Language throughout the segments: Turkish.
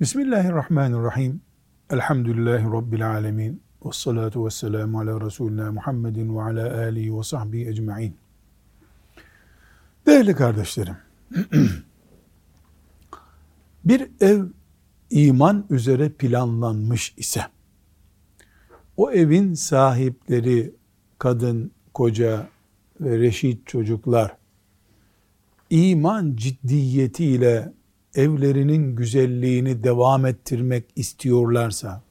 Bismillahirrahmanirrahim. Elhamdülillahi Rabbil alemin. Ve salatu ve selamu ala Resulina Muhammedin ve ala alihi ve sahbihi ecma'in. Değerli kardeşlerim, bir ev iman üzere planlanmış ise, o evin sahipleri, kadın, koca ve reşit çocuklar, iman ciddiyetiyle evlerinin güzelliğini devam ettirmek istiyorlarsa,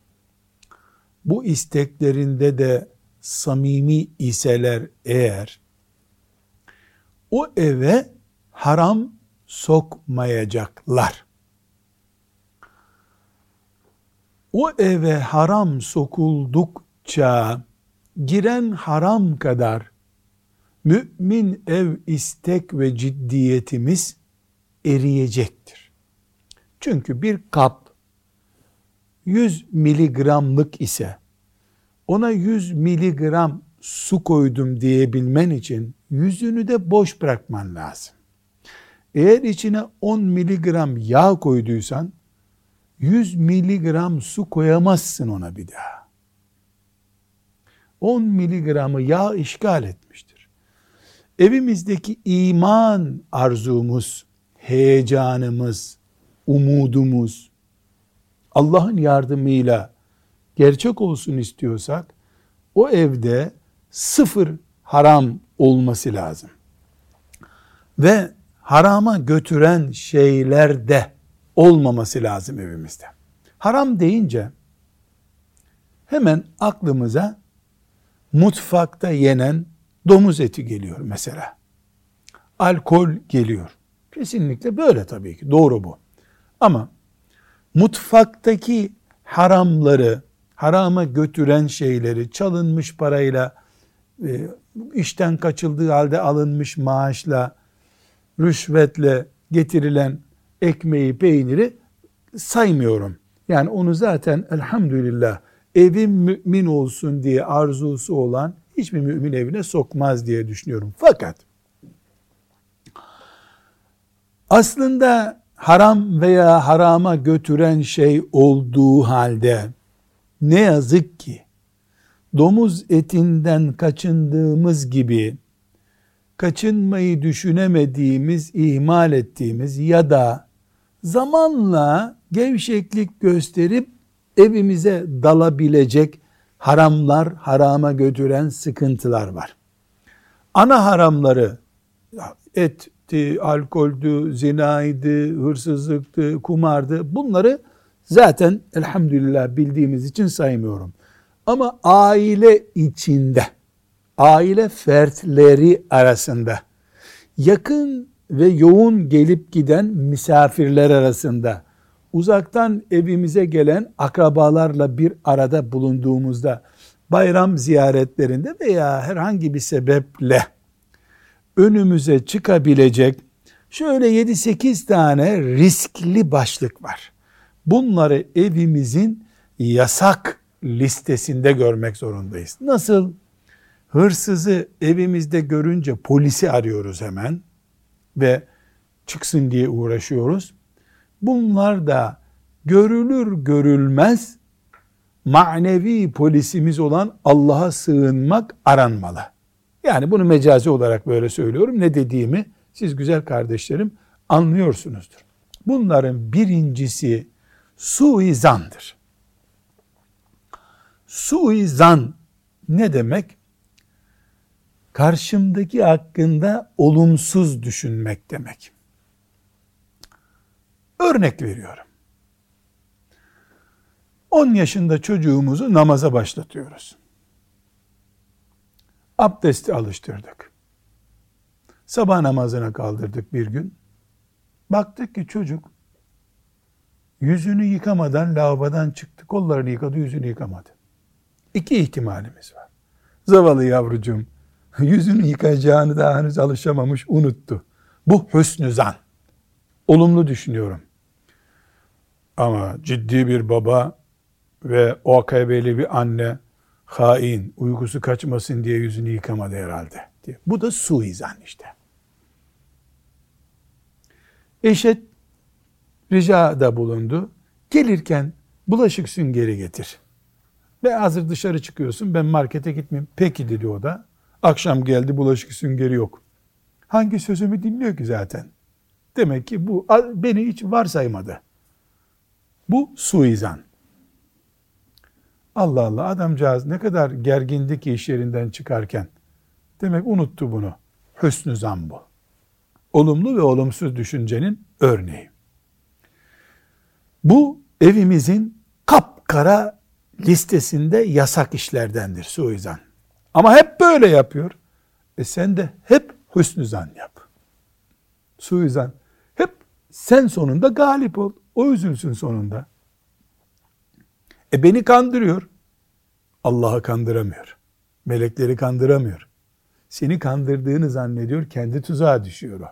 bu isteklerinde de samimi iseler eğer, o eve haram sokmayacaklar. O eve haram sokuldukça giren haram kadar mümin ev istek ve ciddiyetimiz eriyecektir. Çünkü bir kap 100 miligramlık ise ona 100 miligram su koydum diyebilmen için yüzünü de boş bırakman lazım. Eğer içine 10 miligram yağ koyduysan 100 miligram su koyamazsın ona bir daha. 10 miligramı yağ işgal etmiştir. Evimizdeki iman arzumuz, heyecanımız, umudumuz Allah'ın yardımıyla gerçek olsun istiyorsak o evde sıfır haram olması lazım. Ve harama götüren şeyler de olmaması lazım evimizde. Haram deyince hemen aklımıza mutfakta yenen domuz eti geliyor mesela. Alkol geliyor. Kesinlikle böyle tabii ki. Doğru bu. Ama mutfaktaki haramları, harama götüren şeyleri, çalınmış parayla, e, işten kaçıldığı halde alınmış maaşla, rüşvetle getirilen ekmeği, peyniri saymıyorum. Yani onu zaten elhamdülillah evim mümin olsun diye arzusu olan hiçbir mümin evine sokmaz diye düşünüyorum. Fakat aslında haram veya harama götüren şey olduğu halde ne yazık ki domuz etinden kaçındığımız gibi kaçınmayı düşünemediğimiz, ihmal ettiğimiz ya da zamanla gevşeklik gösterip evimize dalabilecek haramlar, harama götüren sıkıntılar var. Ana haramları etti, alkoldü, zinaydı, hırsızlıktı, kumardı bunları zaten elhamdülillah bildiğimiz için saymıyorum. Ama aile içinde, aile fertleri arasında, yakın ve yoğun gelip giden misafirler arasında, uzaktan evimize gelen akrabalarla bir arada bulunduğumuzda, bayram ziyaretlerinde veya herhangi bir sebeple önümüze çıkabilecek şöyle 7-8 tane riskli başlık var. Bunları evimizin yasak listesinde görmek zorundayız. Nasıl? Hırsızı evimizde görünce polisi arıyoruz hemen ve çıksın diye uğraşıyoruz. Bunlar da görülür görülmez manevi polisimiz olan Allah'a sığınmak aranmalı. Yani bunu mecazi olarak böyle söylüyorum. Ne dediğimi siz güzel kardeşlerim anlıyorsunuzdur. Bunların birincisi suizandır. Suizan ne demek? Karşımdaki hakkında olumsuz düşünmek demek. Örnek veriyorum. 10 yaşında çocuğumuzu namaza başlatıyoruz. Abdesti alıştırdık. Sabah namazına kaldırdık bir gün. Baktık ki çocuk yüzünü yıkamadan lavabodan çıktı. Kollarını yıkadı, yüzünü yıkamadı. İki ihtimalimiz var. Zavallı yavrucuğum yüzünü yıkayacağını daha henüz alışamamış, unuttu. Bu hüsnü zan. Olumlu düşünüyorum. Ama ciddi bir baba ve o akabeli bir anne hain, uykusu kaçmasın diye yüzünü yıkamadı herhalde. Diye. Bu da suizan işte. Eşet ricada bulundu. Gelirken bulaşık süngeri getir. Ve hazır dışarı çıkıyorsun ben markete gitmeyeyim. Peki dedi o da. Akşam geldi bulaşık süngeri yok. Hangi sözümü dinliyor ki zaten? Demek ki bu beni hiç varsaymadı. Bu suizan. Allah Allah adamcağız ne kadar gergindi ki iş yerinden çıkarken. Demek unuttu bunu. Hüsnü zan bu. Olumlu ve olumsuz düşüncenin örneği. Bu evimizin kapkara listesinde yasak işlerdendir suizan. Ama hep böyle yapıyor. E sen de hep hüsnü zan yap. Suizan. Hep sen sonunda galip ol. O üzülsün sonunda. E beni kandırıyor. Allah'ı kandıramıyor. Melekleri kandıramıyor. Seni kandırdığını zannediyor, kendi tuzağa düşüyor o.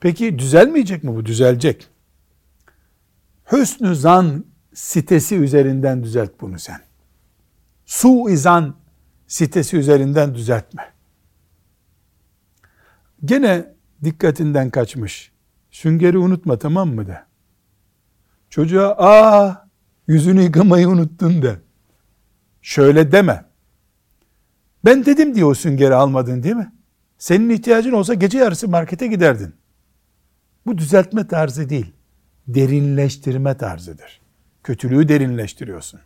Peki düzelmeyecek mi bu? Düzelecek. Hüsnü zan sitesi üzerinden düzelt bunu sen. Suizan sitesi üzerinden düzeltme. Gene dikkatinden kaçmış. Süngeri unutma tamam mı de. Çocuğa aa yüzünü yıkamayı unuttun de. Şöyle deme. Ben dedim diye o süngeri almadın değil mi? Senin ihtiyacın olsa gece yarısı markete giderdin. Bu düzeltme tarzı değil. Derinleştirme tarzıdır. Kötülüğü derinleştiriyorsun.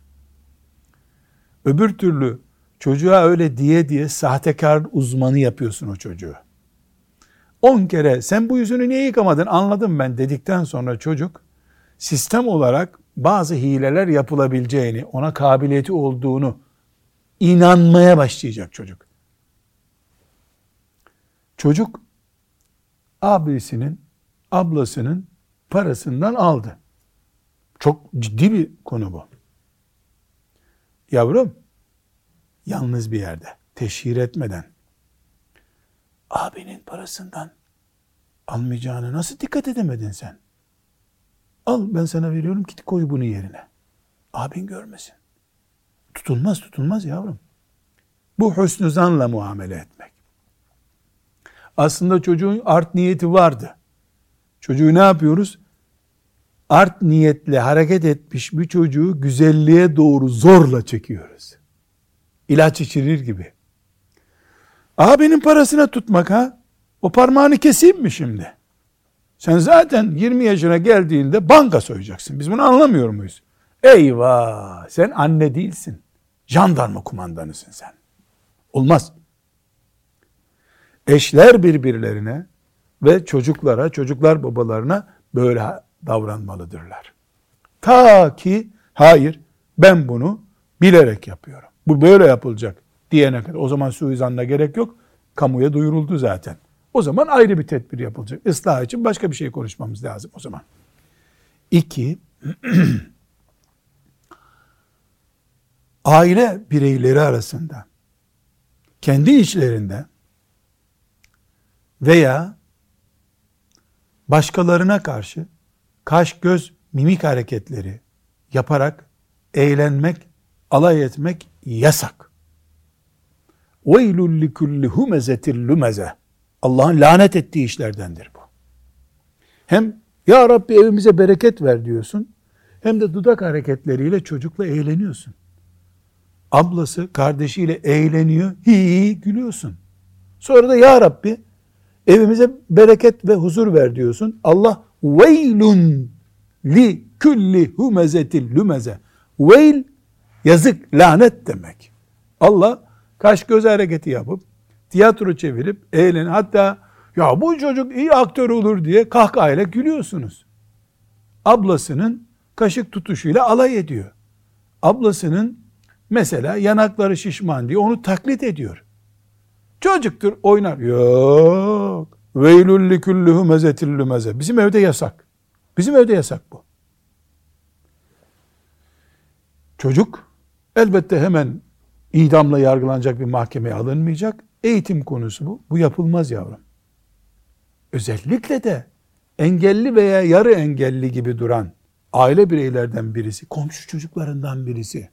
Öbür türlü çocuğa öyle diye diye sahtekar uzmanı yapıyorsun o çocuğu. On kere sen bu yüzünü niye yıkamadın anladım ben dedikten sonra çocuk sistem olarak bazı hileler yapılabileceğini, ona kabiliyeti olduğunu inanmaya başlayacak çocuk. Çocuk abisinin, ablasının parasından aldı. Çok ciddi bir konu bu. Yavrum, yalnız bir yerde, teşhir etmeden, abinin parasından almayacağını nasıl dikkat edemedin sen? Al ben sana veriyorum git koy bunu yerine. Abin görmesin. Tutulmaz tutulmaz yavrum. Bu hüsnü zanla muamele etmek. Aslında çocuğun art niyeti vardı. Çocuğu ne yapıyoruz? Art niyetle hareket etmiş bir çocuğu güzelliğe doğru zorla çekiyoruz. İlaç içirir gibi. Abinin parasına tutmak ha? O parmağını keseyim mi şimdi? Sen zaten 20 yaşına geldiğinde banka soyacaksın. Biz bunu anlamıyor muyuz? Eyvah! Sen anne değilsin. Jandarma kumandanısın sen. Olmaz. Eşler birbirlerine ve çocuklara, çocuklar babalarına böyle davranmalıdırlar. Ta ki hayır ben bunu bilerek yapıyorum. Bu böyle yapılacak diyene kadar. O zaman suizanla gerek yok. Kamuya duyuruldu zaten. O zaman ayrı bir tedbir yapılacak. Islah için başka bir şey konuşmamız lazım o zaman. İki, aile bireyleri arasında kendi içlerinde veya başkalarına karşı kaş göz mimik hareketleri yaparak eğlenmek, alay etmek yasak. وَيْلُ لِكُلِّ هُمَزَةٍ لُمَزَةٍ Allah'ın lanet ettiği işlerdendir bu. Hem ya Rabbi evimize bereket ver diyorsun, hem de dudak hareketleriyle çocukla eğleniyorsun. Ablası kardeşiyle eğleniyor, hi gülüyorsun. Sonra da ya Rabbi evimize bereket ve huzur ver diyorsun. Allah veylun li külli humezetil lumeze. Veil yazık, lanet demek. Allah kaş göz hareketi yapıp tiyatro çevirip eğlen hatta ya bu çocuk iyi aktör olur diye kahkahayla gülüyorsunuz. Ablasının kaşık tutuşuyla alay ediyor. Ablasının mesela yanakları şişman diye onu taklit ediyor. Çocuktur oynar. Yok. Veylül liküllühü mezetillü meze. Bizim evde yasak. Bizim evde yasak bu. Çocuk elbette hemen idamla yargılanacak bir mahkemeye alınmayacak. Eğitim konusu bu. Bu yapılmaz yavrum. Özellikle de engelli veya yarı engelli gibi duran aile bireylerden birisi, komşu çocuklarından birisi,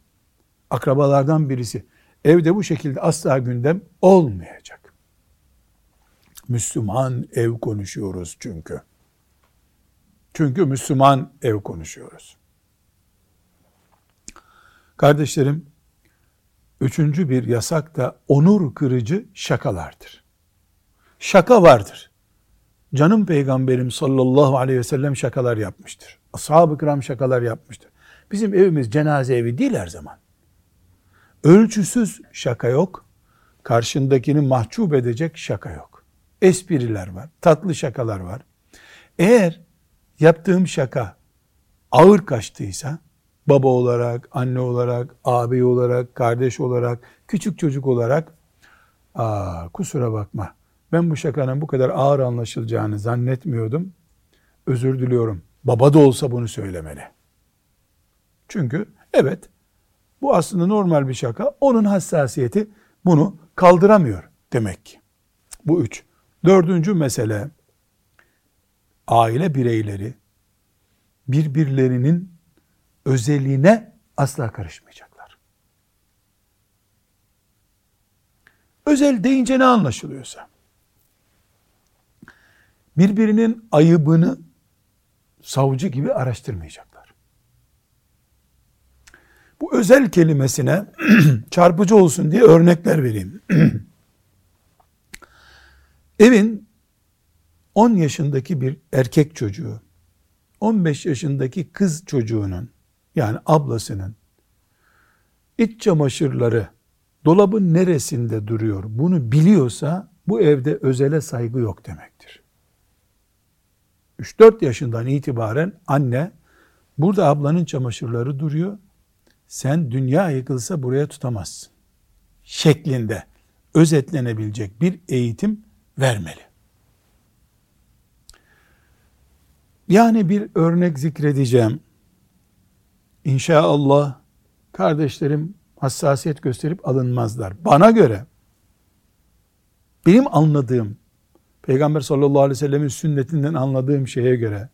akrabalardan birisi evde bu şekilde asla gündem olmayacak. Müslüman ev konuşuyoruz çünkü. Çünkü Müslüman ev konuşuyoruz. Kardeşlerim, üçüncü bir yasak da onur kırıcı şakalardır. Şaka vardır. Canım peygamberim sallallahu aleyhi ve sellem şakalar yapmıştır. Ashab-ı kiram şakalar yapmıştır. Bizim evimiz cenaze evi değil her zaman. Ölçüsüz şaka yok. Karşındakini mahcup edecek şaka yok. Espriler var, tatlı şakalar var. Eğer yaptığım şaka ağır kaçtıysa, baba olarak, anne olarak, abi olarak, kardeş olarak, küçük çocuk olarak, aa, kusura bakma, ben bu şakanın bu kadar ağır anlaşılacağını zannetmiyordum, özür diliyorum. Baba da olsa bunu söylemeli. Çünkü evet, bu aslında normal bir şaka, onun hassasiyeti bunu kaldıramıyor demek ki. Bu üç. Dördüncü mesele, aile bireyleri birbirlerinin özelliğine asla karışmayacaklar. Özel deyince ne anlaşılıyorsa, birbirinin ayıbını savcı gibi araştırmayacaklar. Bu özel kelimesine çarpıcı olsun diye örnekler vereyim. Evin 10 yaşındaki bir erkek çocuğu, 15 yaşındaki kız çocuğunun yani ablasının iç çamaşırları dolabın neresinde duruyor bunu biliyorsa bu evde özele saygı yok demektir. 3-4 yaşından itibaren anne burada ablanın çamaşırları duruyor. Sen dünya yıkılsa buraya tutamazsın. Şeklinde özetlenebilecek bir eğitim vermeli. Yani bir örnek zikredeceğim. İnşallah kardeşlerim hassasiyet gösterip alınmazlar. Bana göre benim anladığım Peygamber sallallahu aleyhi ve sellemin sünnetinden anladığım şeye göre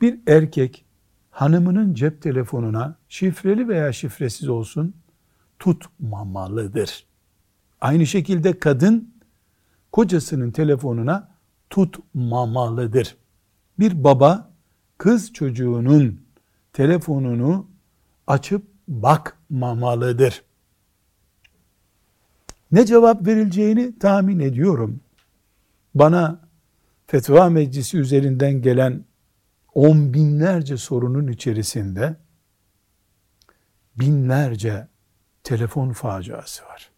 bir erkek hanımının cep telefonuna şifreli veya şifresiz olsun tutmamalıdır. Aynı şekilde kadın kocasının telefonuna tutmamalıdır. Bir baba kız çocuğunun telefonunu açıp bakmamalıdır. Ne cevap verileceğini tahmin ediyorum. Bana fetva meclisi üzerinden gelen on binlerce sorunun içerisinde binlerce telefon faciası var.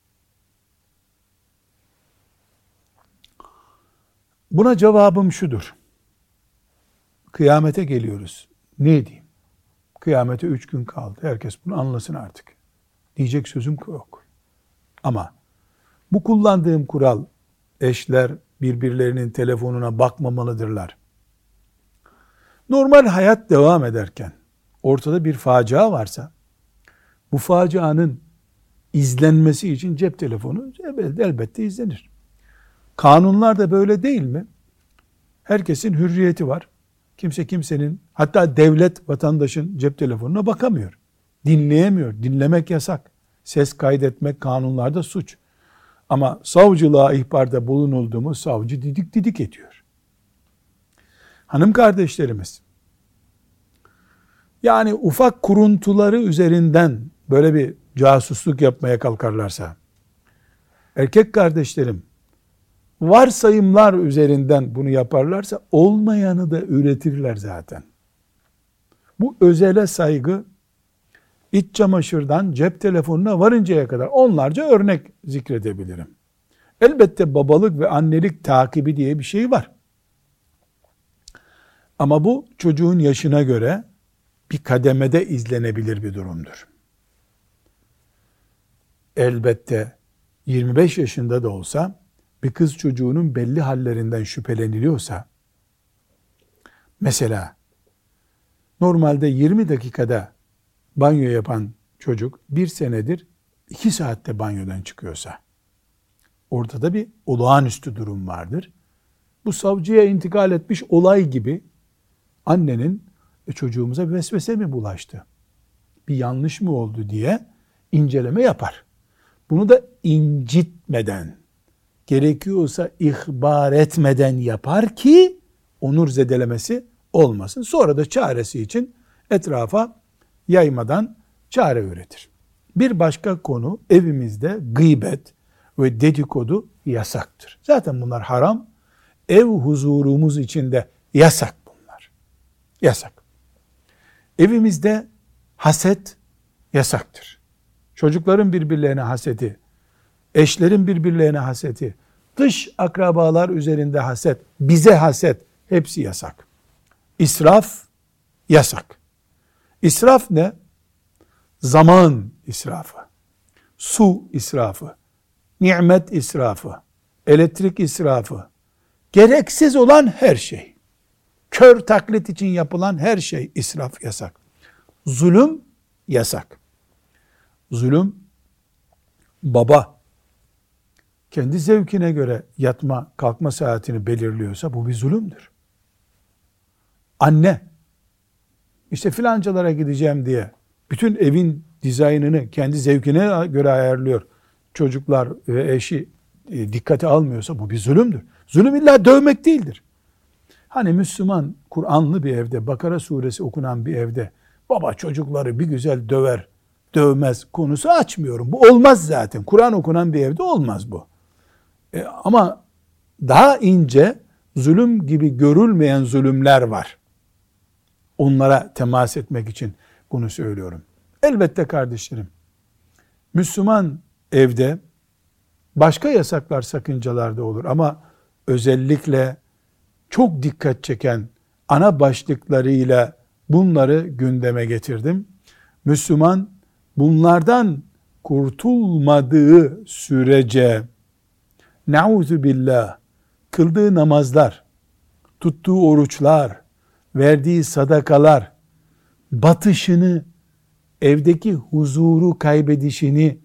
Buna cevabım şudur. Kıyamete geliyoruz. Ne diyeyim? Kıyamete üç gün kaldı. Herkes bunu anlasın artık. Diyecek sözüm yok. Ama bu kullandığım kural eşler birbirlerinin telefonuna bakmamalıdırlar. Normal hayat devam ederken ortada bir facia varsa bu facianın izlenmesi için cep telefonu elbette izlenir. Kanunlar da böyle değil mi? Herkesin hürriyeti var. Kimse kimsenin hatta devlet vatandaşın cep telefonuna bakamıyor. Dinleyemiyor. Dinlemek yasak. Ses kaydetmek kanunlarda suç. Ama savcılığa ihbarda bulunuldu mu savcı didik didik ediyor. Hanım kardeşlerimiz yani ufak kuruntuları üzerinden böyle bir casusluk yapmaya kalkarlarsa erkek kardeşlerim varsayımlar üzerinden bunu yaparlarsa olmayanı da üretirler zaten. Bu özele saygı iç çamaşırdan cep telefonuna varıncaya kadar onlarca örnek zikredebilirim. Elbette babalık ve annelik takibi diye bir şey var. Ama bu çocuğun yaşına göre bir kademede izlenebilir bir durumdur. Elbette 25 yaşında da olsa bir kız çocuğunun belli hallerinden şüpheleniliyorsa, mesela normalde 20 dakikada banyo yapan çocuk bir senedir iki saatte banyodan çıkıyorsa, ortada bir olağanüstü durum vardır. Bu savcıya intikal etmiş olay gibi annenin e, çocuğumuza bir vesvese mi bulaştı? Bir yanlış mı oldu diye inceleme yapar. Bunu da incitmeden, gerekiyorsa ihbar etmeden yapar ki onur zedelemesi olmasın. Sonra da çaresi için etrafa yaymadan çare üretir. Bir başka konu evimizde gıybet ve dedikodu yasaktır. Zaten bunlar haram. Ev huzurumuz içinde yasak bunlar. Yasak. Evimizde haset yasaktır. Çocukların birbirlerine haseti, eşlerin birbirlerine haseti, dış akrabalar üzerinde haset, bize haset, hepsi yasak. İsraf yasak. İsraf ne? Zaman israfı, su israfı, nimet israfı, elektrik israfı, gereksiz olan her şey, kör taklit için yapılan her şey israf yasak. Zulüm yasak. Zulüm baba kendi zevkine göre yatma kalkma saatini belirliyorsa bu bir zulümdür. Anne işte filancalara gideceğim diye bütün evin dizaynını kendi zevkine göre ayarlıyor. Çocuklar ve eşi e, dikkate almıyorsa bu bir zulümdür. Zulüm illa dövmek değildir. Hani Müslüman Kur'anlı bir evde, Bakara suresi okunan bir evde baba çocukları bir güzel döver, dövmez konusu açmıyorum. Bu olmaz zaten. Kur'an okunan bir evde olmaz bu. E, ama daha ince zulüm gibi görülmeyen zulümler var. Onlara temas etmek için bunu söylüyorum. Elbette kardeşlerim, Müslüman evde başka yasaklar, sakıncalar da olur ama özellikle çok dikkat çeken ana başlıklarıyla bunları gündeme getirdim. Müslüman bunlardan kurtulmadığı sürece nauzu billah kıldığı namazlar, tuttuğu oruçlar, verdiği sadakalar batışını, evdeki huzuru kaybedişini,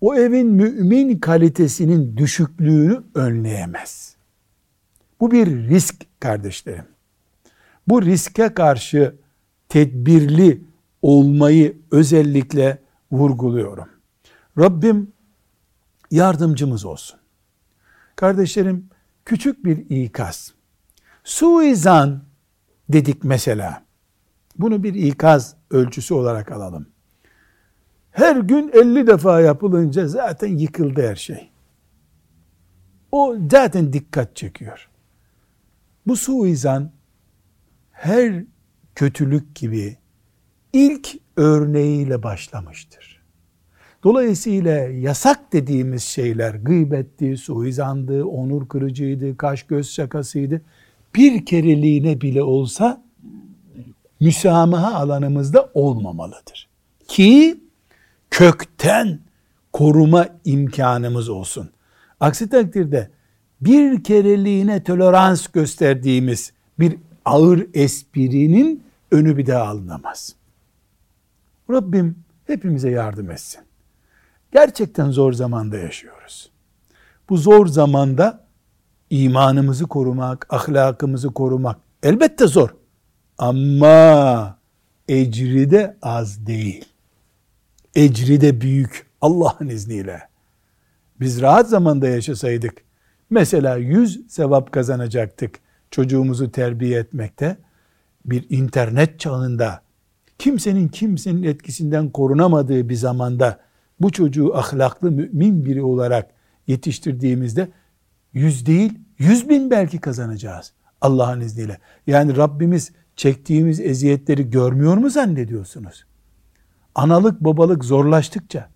o evin mümin kalitesinin düşüklüğünü önleyemez. Bu bir risk kardeşlerim. Bu riske karşı tedbirli olmayı özellikle vurguluyorum. Rabbim yardımcımız olsun. Kardeşlerim küçük bir ikaz. Suizan dedik mesela. Bunu bir ikaz ölçüsü olarak alalım. Her gün 50 defa yapılınca zaten yıkıldı her şey. O zaten dikkat çekiyor. Bu suizan her kötülük gibi ilk örneğiyle başlamıştır. Dolayısıyla yasak dediğimiz şeyler gıybetti, suizandı, onur kırıcıydı, kaş göz şakasıydı. Bir kereliğine bile olsa müsamaha alanımızda olmamalıdır. Ki kökten koruma imkanımız olsun. Aksi takdirde bir kereliğine tolerans gösterdiğimiz bir ağır esprinin önü bir daha alınamaz. Rabbim hepimize yardım etsin. Gerçekten zor zamanda yaşıyoruz. Bu zor zamanda imanımızı korumak, ahlakımızı korumak elbette zor. Ama ecri de az değil. Ecri de büyük Allah'ın izniyle. Biz rahat zamanda yaşasaydık, mesela yüz sevap kazanacaktık çocuğumuzu terbiye etmekte. Bir internet çağında kimsenin kimsenin etkisinden korunamadığı bir zamanda bu çocuğu ahlaklı mümin biri olarak yetiştirdiğimizde yüz değil yüz bin belki kazanacağız Allah'ın izniyle. Yani Rabbimiz çektiğimiz eziyetleri görmüyor mu zannediyorsunuz? Analık babalık zorlaştıkça,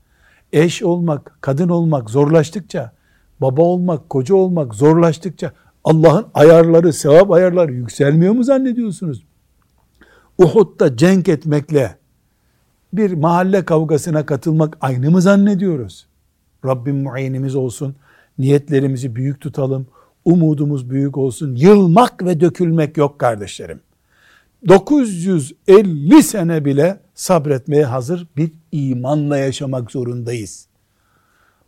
eş olmak, kadın olmak zorlaştıkça, baba olmak, koca olmak zorlaştıkça Allah'ın ayarları, sevap ayarları yükselmiyor mu zannediyorsunuz? Uhud'da cenk etmekle bir mahalle kavgasına katılmak aynı mı zannediyoruz? Rabbim muayenimiz olsun. Niyetlerimizi büyük tutalım. Umudumuz büyük olsun. Yılmak ve dökülmek yok kardeşlerim. 950 sene bile sabretmeye hazır bir imanla yaşamak zorundayız.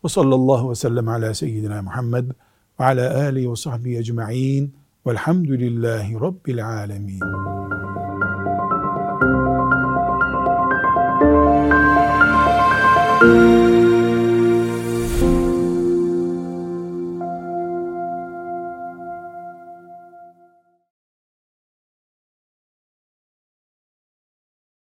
Ve sallallahu ve sellem ala seyyidina Muhammed ve ala alihi ve sahbihi ecma'in velhamdülillahi rabbil alemin.